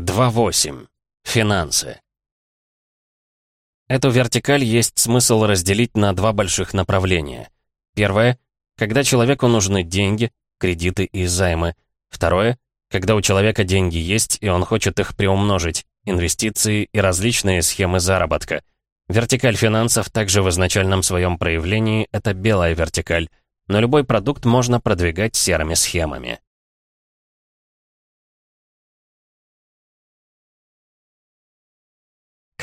2.8. Финансы. Эту вертикаль есть смысл разделить на два больших направления. Первое — когда человеку нужны деньги, кредиты и займы. Второе — когда у человека деньги есть, и он хочет их приумножить, инвестиции и различные схемы заработка. Вертикаль финансов также в изначальном своем проявлении — это белая вертикаль, но любой продукт можно продвигать серыми схемами.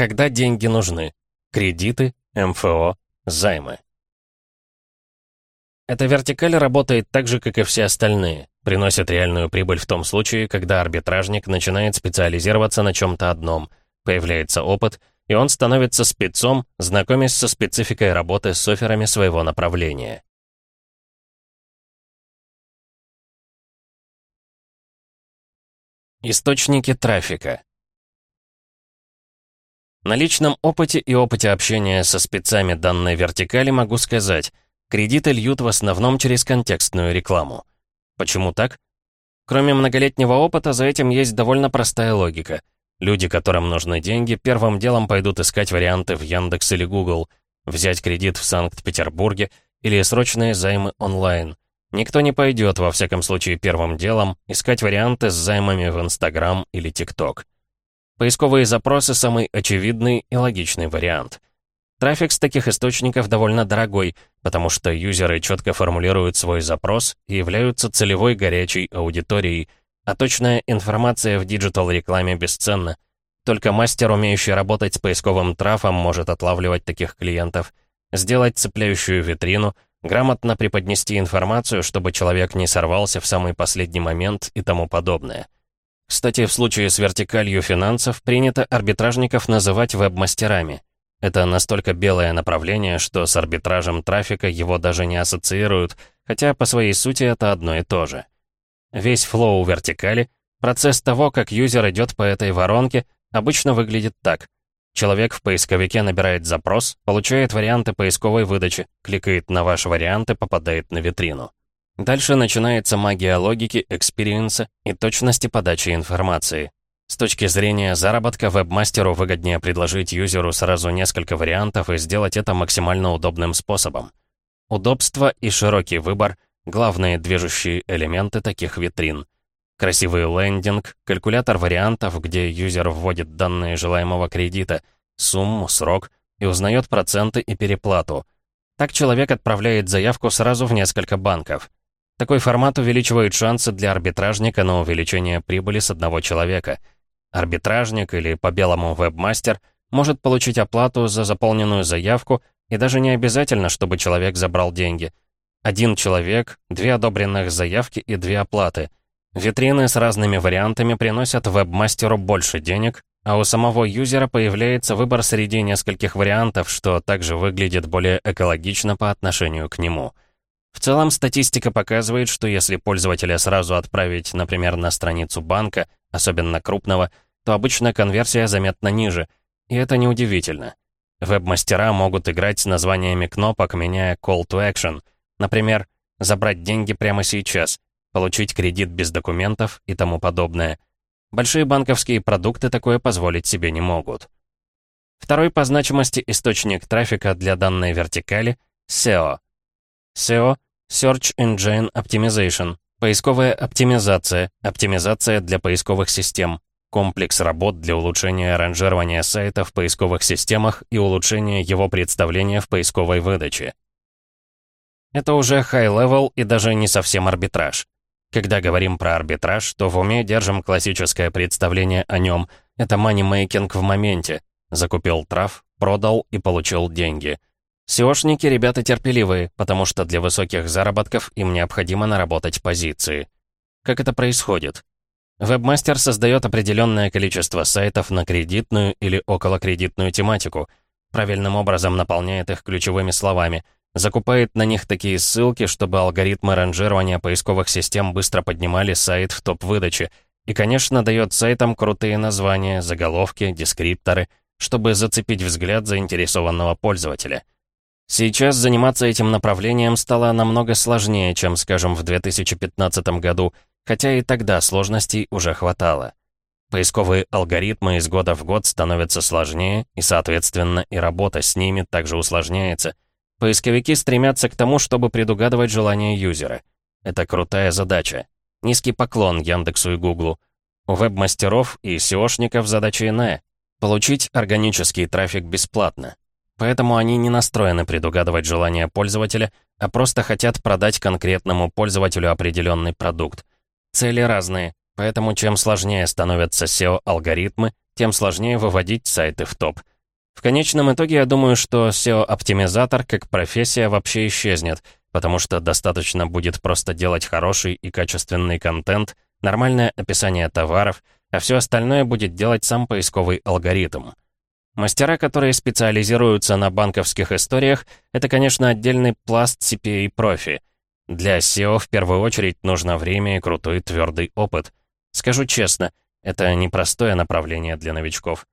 Когда деньги нужны? Кредиты, МФО, займы. Эта вертикаль работает так же, как и все остальные. Приносит реальную прибыль в том случае, когда арбитражник начинает специализироваться на чем-то одном. Появляется опыт, и он становится спецом, знакомясь со спецификой работы с офферами своего направления. Источники трафика. На личном опыте и опыте общения со спецами данной вертикали могу сказать, кредиты льют в основном через контекстную рекламу. Почему так? Кроме многолетнего опыта, за этим есть довольно простая логика. Люди, которым нужны деньги, первым делом пойдут искать варианты в Яндекс или Google, взять кредит в Санкт-Петербурге или срочные займы онлайн. Никто не пойдет, во всяком случае, первым делом искать варианты с займами в Инстаграм или ТикТок. Поисковые запросы — самый очевидный и логичный вариант. Трафик с таких источников довольно дорогой, потому что юзеры четко формулируют свой запрос и являются целевой горячей аудиторией, а точная информация в digital-рекламе бесценна. Только мастер, умеющий работать с поисковым трафом, может отлавливать таких клиентов, сделать цепляющую витрину, грамотно преподнести информацию, чтобы человек не сорвался в самый последний момент и тому подобное. Кстати, в случае с вертикалью финансов принято арбитражников называть веб-мастерами. Это настолько белое направление, что с арбитражем трафика его даже не ассоциируют, хотя по своей сути это одно и то же. Весь флоу вертикали, процесс того, как юзер идет по этой воронке, обычно выглядит так. Человек в поисковике набирает запрос, получает варианты поисковой выдачи, кликает на ваш вариант и попадает на витрину. Дальше начинается магия логики, experience а и точности подачи информации. С точки зрения заработка, вебмастеру выгоднее предложить юзеру сразу несколько вариантов и сделать это максимально удобным способом. Удобство и широкий выбор — главные движущие элементы таких витрин. Красивый лендинг, калькулятор вариантов, где юзер вводит данные желаемого кредита, сумму, срок и узнает проценты и переплату. Так человек отправляет заявку сразу в несколько банков — такой формат увеличивает шансы для арбитражника на увеличение прибыли с одного человека. Арбитражник или по-белому вебмастер может получить оплату за заполненную заявку и даже не обязательно, чтобы человек забрал деньги. Один человек, две одобренных заявки и две оплаты. Витрины с разными вариантами приносят вебмастеру больше денег, а у самого юзера появляется выбор среди нескольких вариантов, что также выглядит более экологично по отношению к нему. В целом, статистика показывает, что если пользователя сразу отправить, например, на страницу банка, особенно крупного, то обычно конверсия заметно ниже, и это неудивительно. Веб-мастера могут играть с названиями кнопок, меняя call to action. Например, забрать деньги прямо сейчас, получить кредит без документов и тому подобное. Большие банковские продукты такое позволить себе не могут. Второй по значимости источник трафика для данной вертикали — SEO — SEO — Search Engine Optimization. Поисковая оптимизация, оптимизация для поисковых систем, комплекс работ для улучшения ранжирования сайта в поисковых системах и улучшения его представления в поисковой выдаче. Это уже high-level и даже не совсем арбитраж. Когда говорим про арбитраж, то в уме держим классическое представление о нем. Это манимейкинг в моменте. Закупил трав, продал и получил деньги — SEOшники ребята терпеливые, потому что для высоких заработков им необходимо наработать позиции. Как это происходит? Вебмастер создает определенное количество сайтов на кредитную или околокредитную тематику, правильным образом наполняет их ключевыми словами, закупает на них такие ссылки, чтобы алгоритмы ранжирования поисковых систем быстро поднимали сайт в топ выдачи, и, конечно, дает сайтам крутые названия, заголовки, дескрипторы, чтобы зацепить взгляд заинтересованного пользователя. Сейчас заниматься этим направлением стало намного сложнее, чем, скажем, в 2015 году, хотя и тогда сложностей уже хватало. Поисковые алгоритмы из года в год становятся сложнее, и, соответственно, и работа с ними также усложняется. Поисковики стремятся к тому, чтобы предугадывать желания юзера. Это крутая задача. Низкий поклон Яндексу и Гуглу. У веб-мастеров и SEOшников задача иная — получить органический трафик бесплатно. Поэтому они не настроены предугадывать желания пользователя, а просто хотят продать конкретному пользователю определенный продукт. Цели разные, поэтому чем сложнее становятся SEO-алгоритмы, тем сложнее выводить сайты в топ. В конечном итоге я думаю, что SEO-оптимизатор как профессия вообще исчезнет, потому что достаточно будет просто делать хороший и качественный контент, нормальное описание товаров, а все остальное будет делать сам поисковый алгоритм. Мастера, которые специализируются на банковских историях, это, конечно, отдельный пласт CPA-профи. Для SEO в первую очередь нужно время и крутой твердый опыт. Скажу честно, это непростое направление для новичков.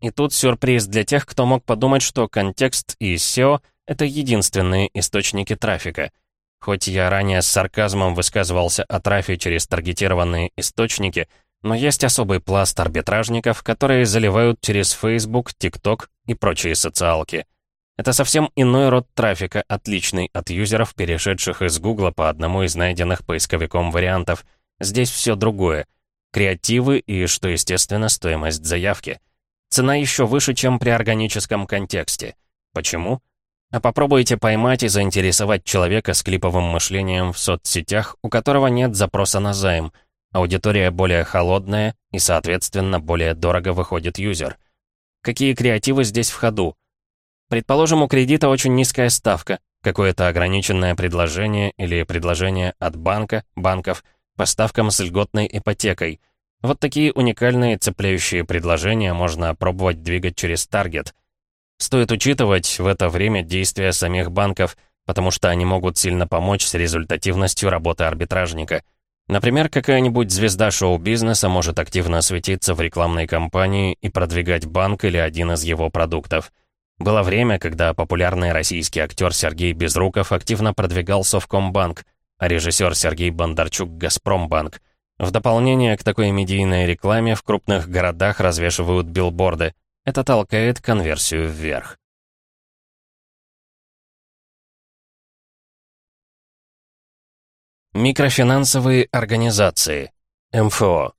И тут сюрприз для тех, кто мог подумать, что контекст и SEO — это единственные источники трафика. Хоть я ранее с сарказмом высказывался о трафике через таргетированные источники — но есть особый пласт арбитражников, которые заливают через Facebook, TikTok и прочие социалки. Это совсем иной род трафика, отличный от юзеров, перешедших из Гугла по одному из найденных поисковиком вариантов. Здесь все другое. Креативы и, что естественно, стоимость заявки. Цена еще выше, чем при органическом контексте. Почему? А попробуйте поймать и заинтересовать человека с клиповым мышлением в соцсетях, у которого нет запроса на займ – Аудитория более холодная и, соответственно, более дорого выходит юзер. Какие креативы здесь в ходу? Предположим, у кредита очень низкая ставка, какое-то ограниченное предложение или предложение от банка, банков, по ставкам с льготной ипотекой. Вот такие уникальные цепляющие предложения можно пробовать двигать через таргет. Стоит учитывать в это время действия самих банков, потому что они могут сильно помочь с результативностью работы арбитражника – Например, какая-нибудь звезда шоу-бизнеса может активно светиться в рекламной кампании и продвигать банк или один из его продуктов. Было время, когда популярный российский актер Сергей Безруков активно продвигал Совкомбанк, а режиссер Сергей Бондарчук — Газпромбанк. В дополнение к такой медийной рекламе в крупных городах развешивают билборды. Это толкает конверсию вверх. Микрофинансовые организации. МФО.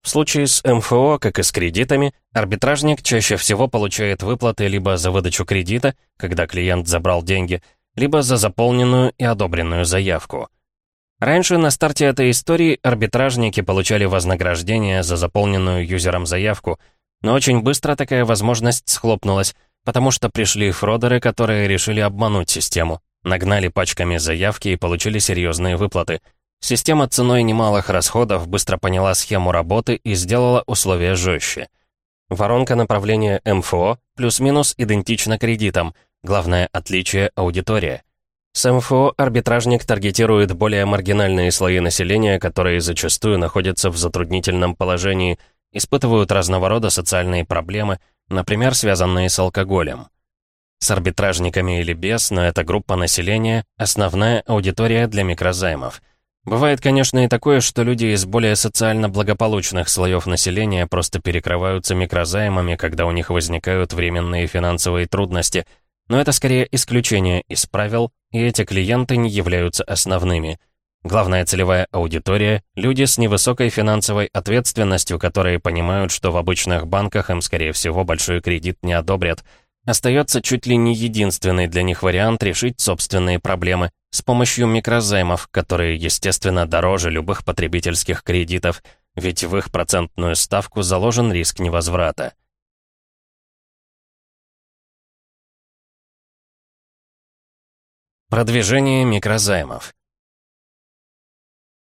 В случае с МФО, как и с кредитами, арбитражник чаще всего получает выплаты либо за выдачу кредита, когда клиент забрал деньги, либо за заполненную и одобренную заявку. Раньше на старте этой истории арбитражники получали вознаграждение за заполненную юзером заявку, но очень быстро такая возможность схлопнулась, потому что пришли фродеры, которые решили обмануть систему. Нагнали пачками заявки и получили серьезные выплаты. Система ценой немалых расходов быстро поняла схему работы и сделала условия жестче. Воронка направления МФО плюс-минус идентична кредитам. Главное отличие — аудитория. С МФО арбитражник таргетирует более маргинальные слои населения, которые зачастую находятся в затруднительном положении, испытывают разного рода социальные проблемы, например, связанные с алкоголем. С арбитражниками или без, но эта группа населения — основная аудитория для микрозаймов. Бывает, конечно, и такое, что люди из более социально благополучных слоев населения просто перекрываются микрозаймами, когда у них возникают временные финансовые трудности, но это скорее исключение из правил, и эти клиенты не являются основными. Главная целевая аудитория — люди с невысокой финансовой ответственностью, которые понимают, что в обычных банках им, скорее всего, большой кредит не одобрят — Остается чуть ли не единственный для них вариант решить собственные проблемы с помощью микрозаймов, которые, естественно, дороже любых потребительских кредитов, ведь в их процентную ставку заложен риск невозврата. Продвижение микрозаймов.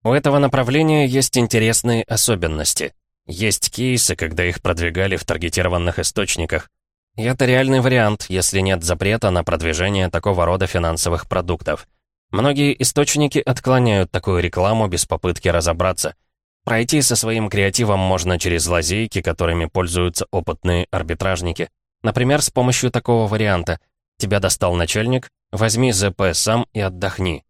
У этого направления есть интересные особенности. Есть кейсы, когда их продвигали в таргетированных источниках. И это реальный вариант, если нет запрета на продвижение такого рода финансовых продуктов. Многие источники отклоняют такую рекламу без попытки разобраться. Пройти со своим креативом можно через лазейки, которыми пользуются опытные арбитражники. Например, с помощью такого варианта. Тебя достал начальник, возьми ЗП сам и отдохни.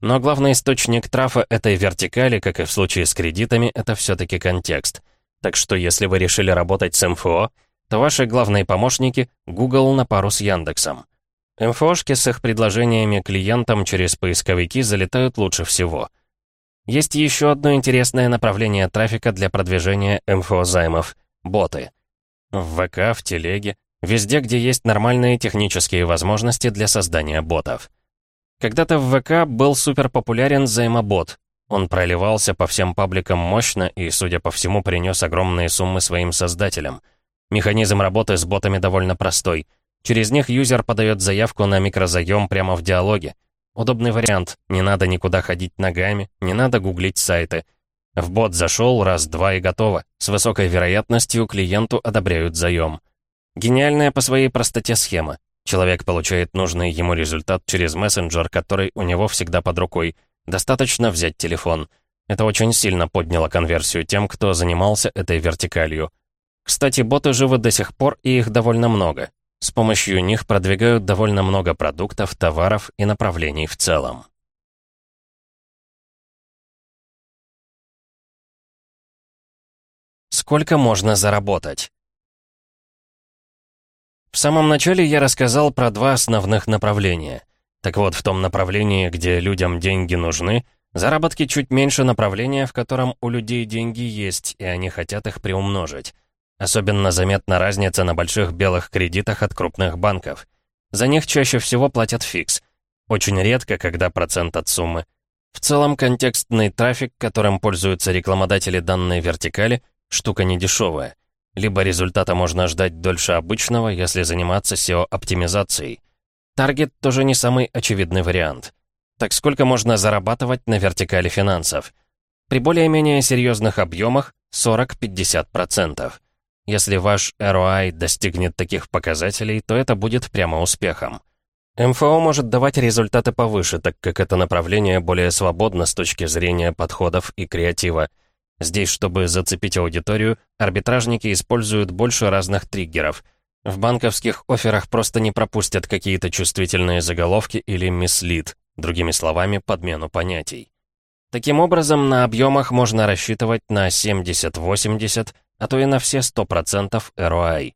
Но главный источник трафа этой вертикали, как и в случае с кредитами, это все-таки контекст. Так что если вы решили работать с МФО, то ваши главные помощники — Google на пару с Яндексом. МФОшки с их предложениями клиентам через поисковики залетают лучше всего. Есть еще одно интересное направление трафика для продвижения МФО-займов — боты. В ВК, в Телеге, везде, где есть нормальные технические возможности для создания ботов. Когда-то в ВК был суперпопулярен займобот. Он проливался по всем пабликам мощно и, судя по всему, принес огромные суммы своим создателям. Механизм работы с ботами довольно простой — Через них юзер подает заявку на микрозаем прямо в диалоге. Удобный вариант, не надо никуда ходить ногами, не надо гуглить сайты. В бот зашел, раз-два и готово. С высокой вероятностью клиенту одобряют заем. Гениальная по своей простоте схема. Человек получает нужный ему результат через мессенджер, который у него всегда под рукой. Достаточно взять телефон. Это очень сильно подняло конверсию тем, кто занимался этой вертикалью. Кстати, боты живы до сих пор, и их довольно много. С помощью них продвигают довольно много продуктов, товаров и направлений в целом. Сколько можно заработать? В самом начале я рассказал про два основных направления. Так вот, в том направлении, где людям деньги нужны, заработки чуть меньше направления, в котором у людей деньги есть, и они хотят их приумножить. Особенно заметна разница на больших белых кредитах от крупных банков. За них чаще всего платят фикс. Очень редко, когда процент от суммы. В целом, контекстный трафик, которым пользуются рекламодатели данной вертикали, штука недешевая. Либо результата можно ждать дольше обычного, если заниматься SEO-оптимизацией. Таргет тоже не самый очевидный вариант. Так сколько можно зарабатывать на вертикали финансов? При более-менее серьезных объемах 40-50%. Если ваш ROI достигнет таких показателей, то это будет прямо успехом. МФО может давать результаты повыше, так как это направление более свободно с точки зрения подходов и креатива. Здесь, чтобы зацепить аудиторию, арбитражники используют больше разных триггеров. В банковских офферах просто не пропустят какие-то чувствительные заголовки или мислит, другими словами, подмену понятий. Таким образом, на объемах можно рассчитывать на 70-80, а то и на все 100% ROI.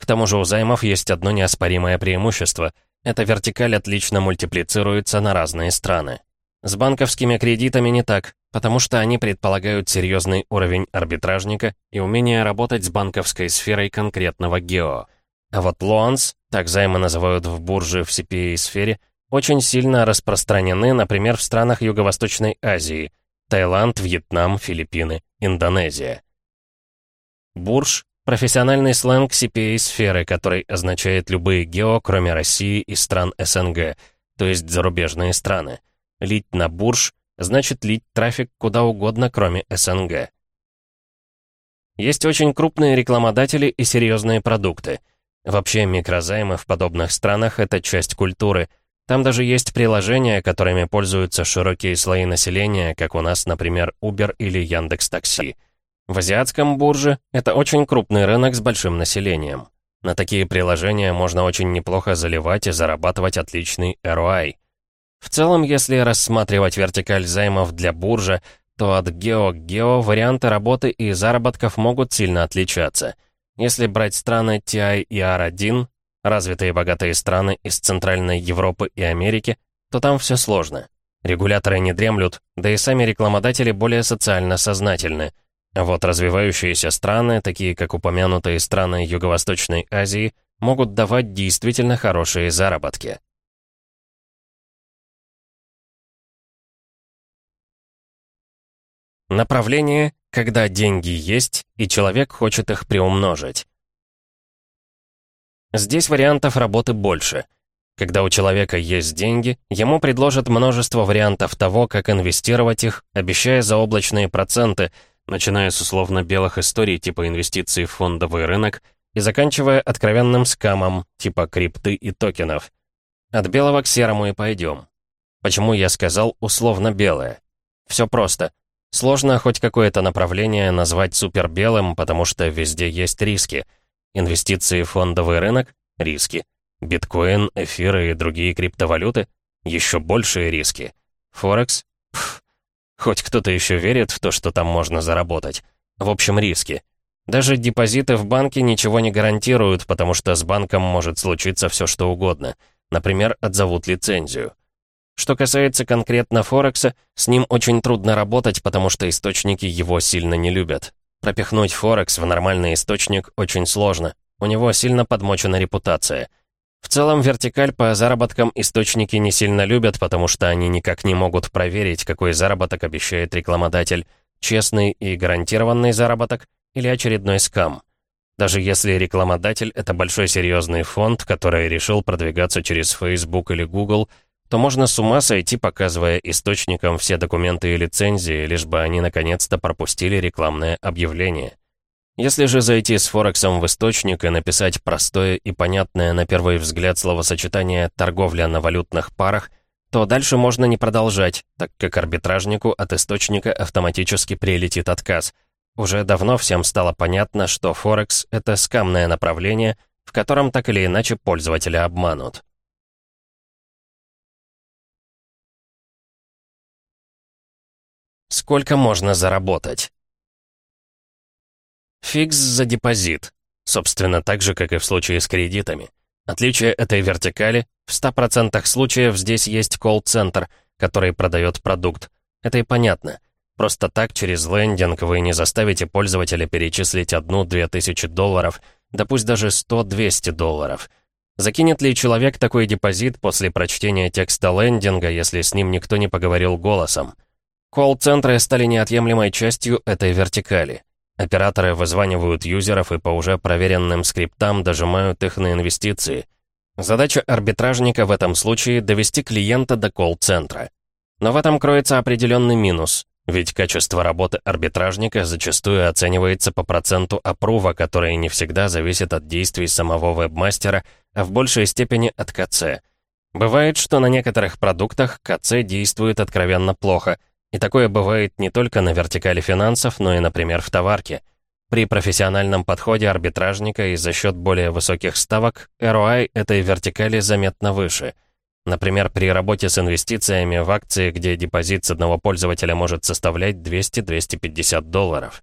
К тому же у займов есть одно неоспоримое преимущество. Эта вертикаль отлично мультиплицируется на разные страны. С банковскими кредитами не так, потому что они предполагают серьезный уровень арбитражника и умение работать с банковской сферой конкретного гео. А вот лоанс, так займы называют в бурже в CPA-сфере, очень сильно распространены, например, в странах Юго-Восточной Азии – Таиланд, Вьетнам, Филиппины, Индонезия. Бурж — профессиональный сленг CPA-сферы, который означает любые гео, кроме России и стран СНГ, то есть зарубежные страны. Лить на бурж значит лить трафик куда угодно, кроме СНГ. Есть очень крупные рекламодатели и серьезные продукты. Вообще, микрозаймы в подобных странах — это часть культуры. Там даже есть приложения, которыми пользуются широкие слои населения, как у нас, например, Uber или Яндекс.Такси. В азиатском бурже это очень крупный рынок с большим населением. На такие приложения можно очень неплохо заливать и зарабатывать отличный ROI. В целом, если рассматривать вертикаль займов для буржа, то от гео к гео варианты работы и заработков могут сильно отличаться. Если брать страны TI и R1, развитые богатые страны из Центральной Европы и Америки, то там все сложно. Регуляторы не дремлют, да и сами рекламодатели более социально сознательны. А вот развивающиеся страны, такие как упомянутые страны Юго-Восточной Азии, могут давать действительно хорошие заработки. Направление, когда деньги есть, и человек хочет их приумножить. Здесь вариантов работы больше. Когда у человека есть деньги, ему предложат множество вариантов того, как инвестировать их, обещая заоблачные проценты – начиная с условно-белых историй типа инвестиций в фондовый рынок и заканчивая откровенным скамом типа крипты и токенов. От белого к серому и пойдем. Почему я сказал условно-белое? Все просто. Сложно хоть какое-то направление назвать супербелым, потому что везде есть риски. Инвестиции в фондовый рынок — риски. Биткоин, эфиры и другие криптовалюты — еще большие риски. Форекс? Пф, хоть кто-то еще верит в то, что там можно заработать. В общем, риски. Даже депозиты в банке ничего не гарантируют, потому что с банком может случиться все что угодно. Например, отзовут лицензию. Что касается конкретно Форекса, с ним очень трудно работать, потому что источники его сильно не любят. Пропихнуть Форекс в нормальный источник очень сложно. У него сильно подмочена репутация. В целом, вертикаль по заработкам источники не сильно любят, потому что они никак не могут проверить, какой заработок обещает рекламодатель. Честный и гарантированный заработок или очередной скам. Даже если рекламодатель — это большой серьезный фонд, который решил продвигаться через Facebook или Google, то можно с ума сойти, показывая источникам все документы и лицензии, лишь бы они наконец-то пропустили рекламное объявление. Если же зайти с Форексом в источник и написать простое и понятное на первый взгляд словосочетание «торговля на валютных парах», то дальше можно не продолжать, так как арбитражнику от источника автоматически прилетит отказ. Уже давно всем стало понятно, что Форекс — это скамное направление, в котором так или иначе пользователя обманут. Сколько можно заработать? Фикс за депозит. Собственно, так же, как и в случае с кредитами. Отличие этой вертикали — в 100% случаев здесь есть колл-центр, который продает продукт. Это и понятно. Просто так через лендинг вы не заставите пользователя перечислить одну-две тысячи долларов, да пусть даже 100-200 долларов. Закинет ли человек такой депозит после прочтения текста лендинга, если с ним никто не поговорил голосом? Колл-центры стали неотъемлемой частью этой вертикали. Операторы вызванивают юзеров и по уже проверенным скриптам дожимают их на инвестиции. Задача арбитражника в этом случае — довести клиента до колл-центра. Но в этом кроется определенный минус, ведь качество работы арбитражника зачастую оценивается по проценту опрува, который не всегда зависит от действий самого вебмастера, а в большей степени от КЦ. Бывает, что на некоторых продуктах КЦ действует откровенно плохо — и такое бывает не только на вертикали финансов, но и, например, в товарке. При профессиональном подходе арбитражника и за счет более высоких ставок ROI этой вертикали заметно выше. Например, при работе с инвестициями в акции, где депозит с одного пользователя может составлять 200-250 долларов.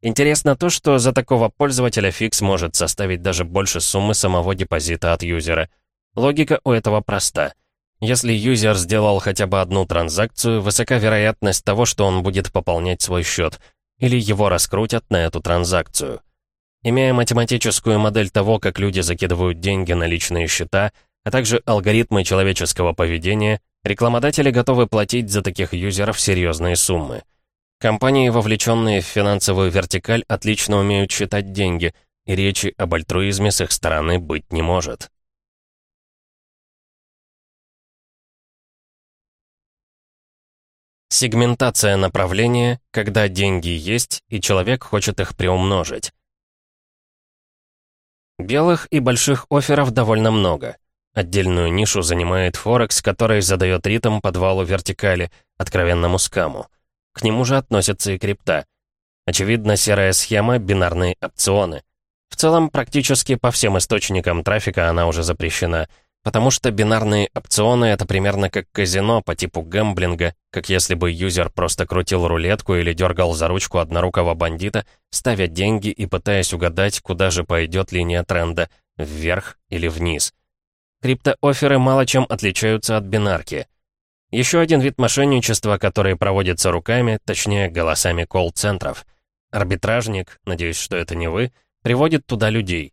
Интересно то, что за такого пользователя фикс может составить даже больше суммы самого депозита от юзера. Логика у этого проста — если юзер сделал хотя бы одну транзакцию, высока вероятность того, что он будет пополнять свой счет, или его раскрутят на эту транзакцию. Имея математическую модель того, как люди закидывают деньги на личные счета, а также алгоритмы человеческого поведения, рекламодатели готовы платить за таких юзеров серьезные суммы. Компании, вовлеченные в финансовую вертикаль, отлично умеют считать деньги, и речи об альтруизме с их стороны быть не может. Сегментация направления, когда деньги есть, и человек хочет их приумножить. Белых и больших офферов довольно много. Отдельную нишу занимает Форекс, который задает ритм подвалу вертикали, откровенному скаму. К нему же относятся и крипта. Очевидно, серая схема — бинарные опционы. В целом, практически по всем источникам трафика она уже запрещена — Потому что бинарные опционы — это примерно как казино по типу гэмблинга, как если бы юзер просто крутил рулетку или дергал за ручку однорукого бандита, ставя деньги и пытаясь угадать, куда же пойдет линия тренда — вверх или вниз. Криптооферы мало чем отличаются от бинарки. Еще один вид мошенничества, который проводится руками, точнее, голосами колл-центров. Арбитражник, надеюсь, что это не вы, приводит туда людей.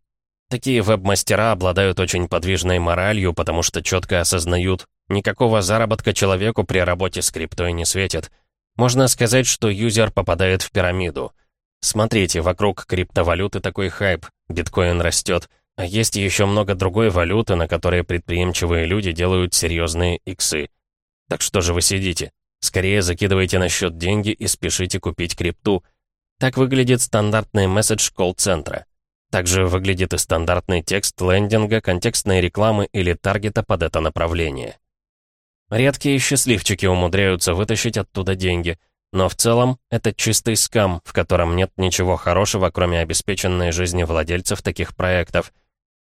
Такие веб-мастера обладают очень подвижной моралью, потому что четко осознают, никакого заработка человеку при работе с криптой не светит. Можно сказать, что юзер попадает в пирамиду. Смотрите, вокруг криптовалюты такой хайп, биткоин растет, а есть еще много другой валюты, на которые предприимчивые люди делают серьезные иксы. Так что же вы сидите? Скорее закидывайте на счет деньги и спешите купить крипту. Так выглядит стандартный месседж колл-центра. Также выглядит и стандартный текст лендинга, контекстной рекламы или таргета под это направление. Редкие счастливчики умудряются вытащить оттуда деньги, но в целом это чистый скам, в котором нет ничего хорошего, кроме обеспеченной жизни владельцев таких проектов.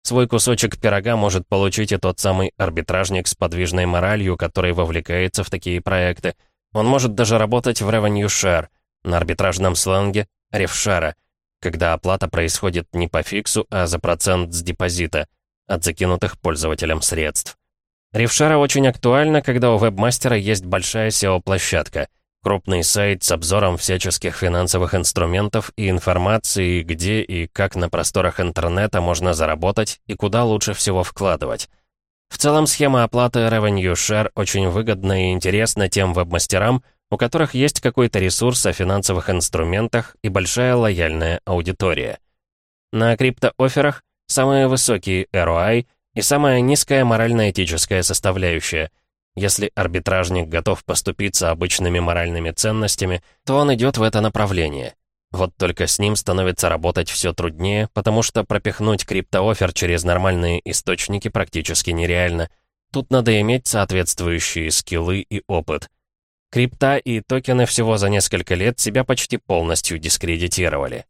Свой кусочек пирога может получить и тот самый арбитражник с подвижной моралью, который вовлекается в такие проекты. Он может даже работать в revenue share, на арбитражном сленге ревшара, когда оплата происходит не по фиксу, а за процент с депозита, от закинутых пользователям средств. Ревшара очень актуальна, когда у вебмастера есть большая SEO-площадка — Крупный сайт с обзором всяческих финансовых инструментов и информации, где и как на просторах интернета можно заработать и куда лучше всего вкладывать. В целом схема оплаты Revenue Share очень выгодна и интересна тем веб-мастерам, у которых есть какой-то ресурс о финансовых инструментах и большая лояльная аудитория. На криптоофферах самые высокие ROI и самая низкая морально-этическая составляющая – если арбитражник готов поступиться обычными моральными ценностями, то он идет в это направление. Вот только с ним становится работать все труднее, потому что пропихнуть криптоофер через нормальные источники практически нереально. Тут надо иметь соответствующие скиллы и опыт. Крипта и токены всего за несколько лет себя почти полностью дискредитировали.